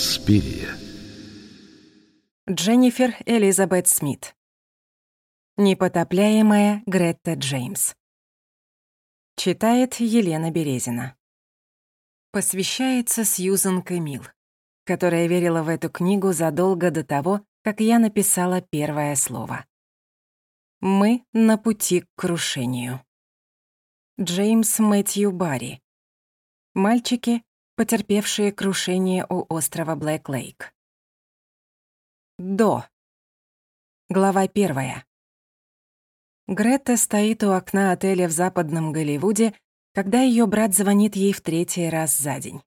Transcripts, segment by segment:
Инспирия. Дженнифер Элизабет Смит. Непотопляемая Гретта Джеймс. Читает Елена Березина. Посвящается Сьюзан Кэмил, которая верила в эту книгу задолго до того, как я написала первое слово. Мы на пути к крушению. Джеймс Мэтью Барри. Мальчики, потерпевшие крушение у острова Блэк-Лейк. До. Глава первая. Грета стоит у окна отеля в западном Голливуде, когда ее брат звонит ей в третий раз за день.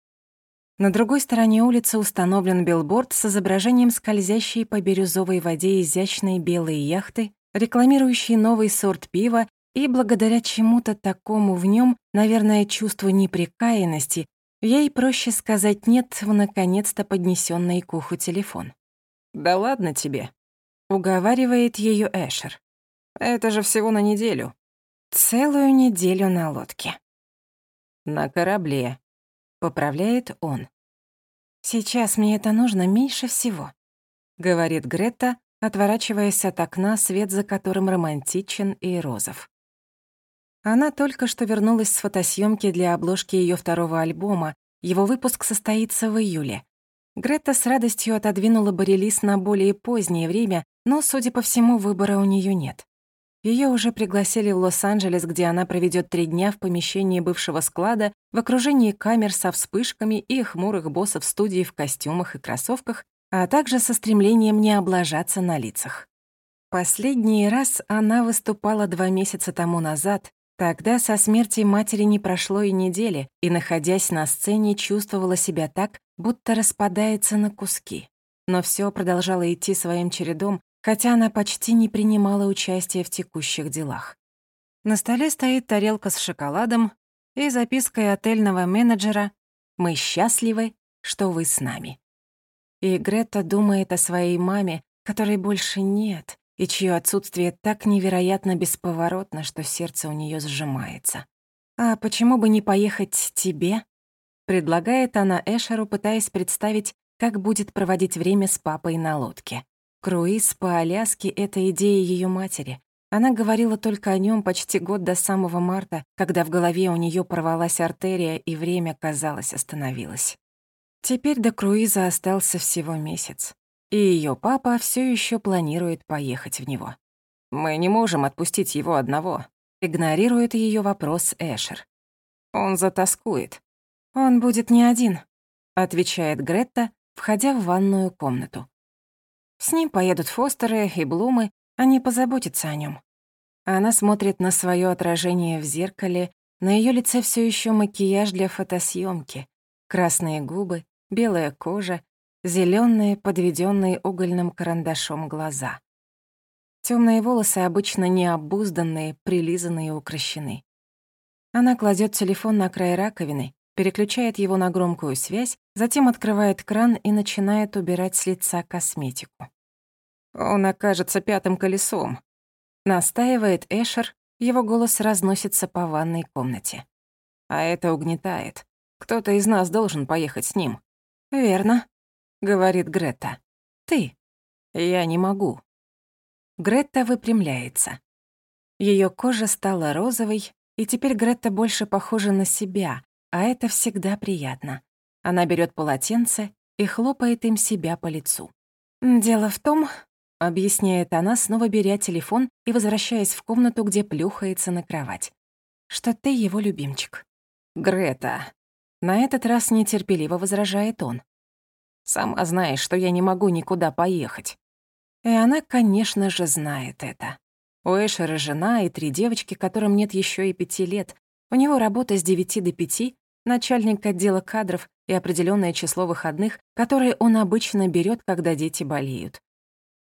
На другой стороне улицы установлен билборд с изображением скользящей по бирюзовой воде изящной белой яхты, рекламирующей новый сорт пива и благодаря чему-то такому в нем, наверное, чувству неприкаянности, Ей проще сказать «нет» в наконец-то поднесенный к уху телефон. «Да ладно тебе», — уговаривает ее Эшер. «Это же всего на неделю». «Целую неделю на лодке». «На корабле», — поправляет он. «Сейчас мне это нужно меньше всего», — говорит Грета, отворачиваясь от окна, свет за которым романтичен и розов. Она только что вернулась с фотосъемки для обложки ее второго альбома. Его выпуск состоится в июле. Грета с радостью отодвинула бы релиз на более позднее время, но, судя по всему, выбора у нее нет. Ее уже пригласили в Лос-Анджелес, где она проведет три дня в помещении бывшего склада в окружении камер со вспышками и хмурых боссов студии в костюмах и кроссовках, а также со стремлением не облажаться на лицах. Последний раз она выступала два месяца тому назад, Тогда со смерти матери не прошло и недели, и, находясь на сцене, чувствовала себя так, будто распадается на куски. Но все продолжало идти своим чередом, хотя она почти не принимала участия в текущих делах. На столе стоит тарелка с шоколадом и запиской отельного менеджера «Мы счастливы, что вы с нами». И Грета думает о своей маме, которой больше нет, и чье отсутствие так невероятно бесповоротно, что сердце у нее сжимается. «А почему бы не поехать тебе?» Предлагает она Эшеру, пытаясь представить, как будет проводить время с папой на лодке. Круиз по Аляске — это идея ее матери. Она говорила только о нем почти год до самого марта, когда в голове у нее порвалась артерия и время, казалось, остановилось. Теперь до круиза остался всего месяц и ее папа все еще планирует поехать в него. «Мы не можем отпустить его одного», — игнорирует ее вопрос Эшер. «Он затаскует». «Он будет не один», — отвечает Гретта, входя в ванную комнату. С ним поедут Фостеры и Блумы, они позаботятся о нем. Она смотрит на свое отражение в зеркале, на ее лице все еще макияж для фотосъемки, красные губы, белая кожа, зеленые, подведенные угольным карандашом глаза. Темные волосы обычно необузданные, прилизанные и укращены. Она кладет телефон на край раковины, переключает его на громкую связь, затем открывает кран и начинает убирать с лица косметику. «Он окажется пятым колесом», — настаивает Эшер, его голос разносится по ванной комнате. «А это угнетает. Кто-то из нас должен поехать с ним». «Верно», говорит Грета. Ты. Я не могу. Грета выпрямляется. Ее кожа стала розовой, и теперь Грета больше похожа на себя, а это всегда приятно. Она берет полотенце и хлопает им себя по лицу. «Дело в том», — объясняет она, снова беря телефон и возвращаясь в комнату, где плюхается на кровать, «что ты его любимчик». «Грета». На этот раз нетерпеливо возражает он. Сама знаешь, что я не могу никуда поехать». И она, конечно же, знает это. У Эшера жена и три девочки, которым нет еще и пяти лет. У него работа с девяти до пяти, начальник отдела кадров и определенное число выходных, которые он обычно берет, когда дети болеют.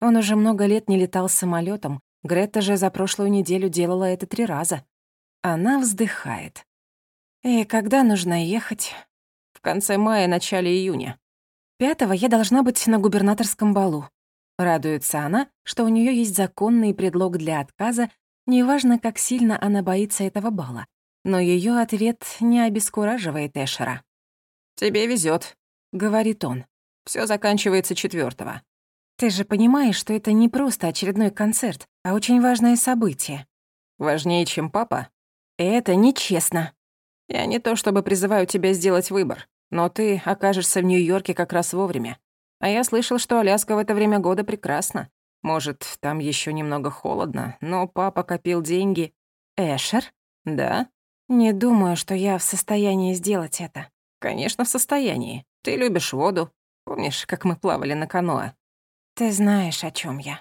Он уже много лет не летал самолетом. Грета же за прошлую неделю делала это три раза. Она вздыхает. «И когда нужно ехать?» «В конце мая, начале июня. Пятого я должна быть на губернаторском балу. Радуется она, что у нее есть законный предлог для отказа, неважно, как сильно она боится этого бала. Но ее ответ не обескураживает Эшера. «Тебе везет, говорит он. Все заканчивается четвертого. Ты же понимаешь, что это не просто очередной концерт, а очень важное событие. Важнее, чем папа? Это нечестно. Я не то чтобы призываю тебя сделать выбор, но ты окажешься в Нью-Йорке как раз вовремя. А я слышал, что Аляска в это время года прекрасна. Может, там еще немного холодно, но папа копил деньги. Эшер? Да? Не думаю, что я в состоянии сделать это. Конечно, в состоянии. Ты любишь воду. Помнишь, как мы плавали на каноэ? Ты знаешь, о чем я.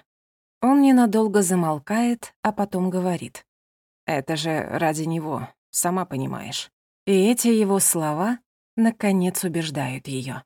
Он ненадолго замолкает, а потом говорит. Это же ради него, сама понимаешь. И эти его слова, наконец, убеждают ее.